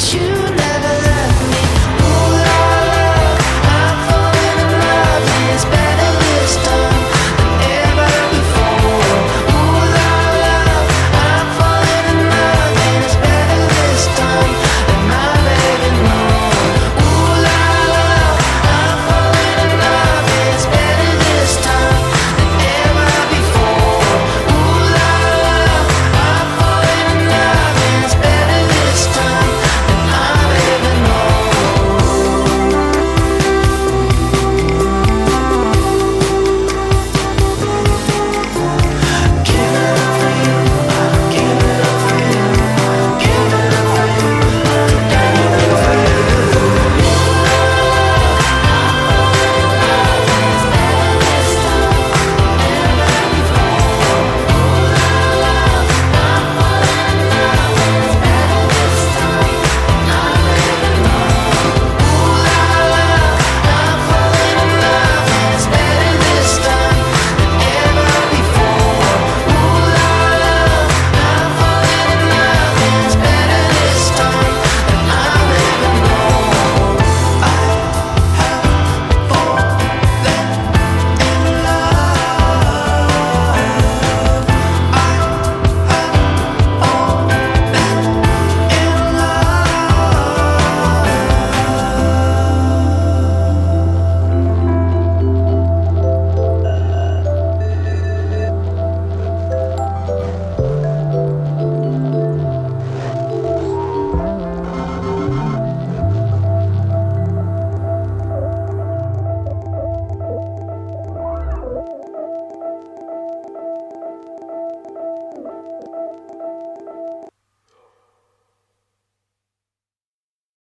you